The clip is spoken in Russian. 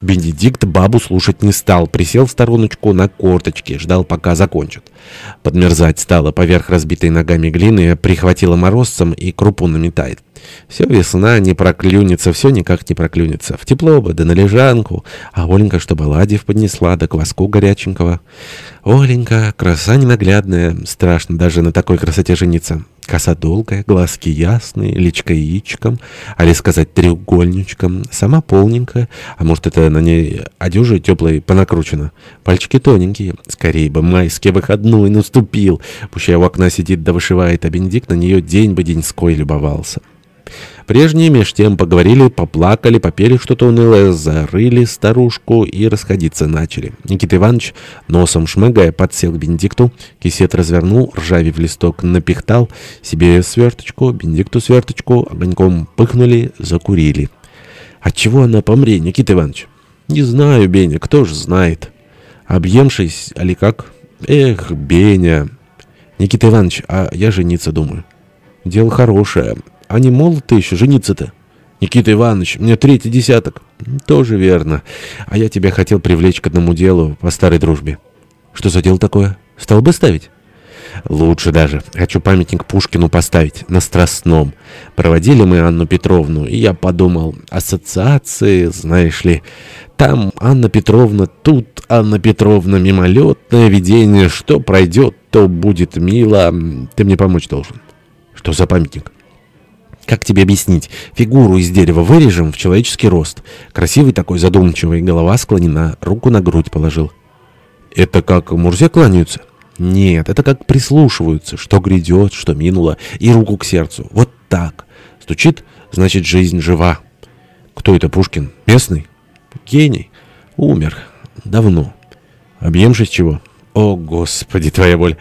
Бенедикт бабу слушать не стал, присел в стороночку на корточки, ждал, пока закончат. Подмерзать стало поверх разбитой ногами глины, прихватило морозцем и крупу наметает. Все весна не проклюнется, все никак не проклюнется. В тепло бы, да на лежанку. А Оленька, чтобы ладьев поднесла, да кваску горяченького. Оленька, краса ненаглядная, страшно даже на такой красоте жениться. Коса долгая, глазки ясные, личка яичком, али сказать треугольничком, сама полненькая, а может это на ней одежа теплой понакручена. Пальчики тоненькие, скорее бы майский выходной наступил, пусть я у окна сидит да вышивает, а Бенедикт на нее день бы деньской любовался. Прежние меж тем поговорили, поплакали, попели что-то унылое, зарыли старушку и расходиться начали. Никита Иванович, носом шмыгая, подсел к Бенедикту, кисет развернул, ржавив листок напихтал, себе сверточку, Бенедикту сверточку, огоньком пыхнули, закурили. «Отчего она помре, Никита Иванович?» «Не знаю, Беня, кто ж знает. Объемшись, али как?» «Эх, Беня!» «Никита Иванович, а я жениться думаю». «Дело хорошее». Они молоды еще, жениться-то. Никита Иванович, мне третий десяток. Тоже верно. А я тебя хотел привлечь к одному делу по старой дружбе. Что за дело такое? Стал бы ставить? Лучше даже. Хочу памятник Пушкину поставить на Страстном. Проводили мы Анну Петровну, и я подумал, ассоциации, знаешь ли. Там Анна Петровна, тут Анна Петровна, мимолетное видение. Что пройдет, то будет мило. Ты мне помочь должен. Что за памятник? Как тебе объяснить? Фигуру из дерева вырежем в человеческий рост. Красивый такой, задумчивый, голова склонена, руку на грудь положил. Это как Мурзе кланяются? Нет, это как прислушиваются, что грядет, что минуло, и руку к сердцу. Вот так. Стучит, значит, жизнь жива. Кто это, Пушкин? Местный? Гений. Умер. Давно. Объемшись чего? О, Господи, твоя боль.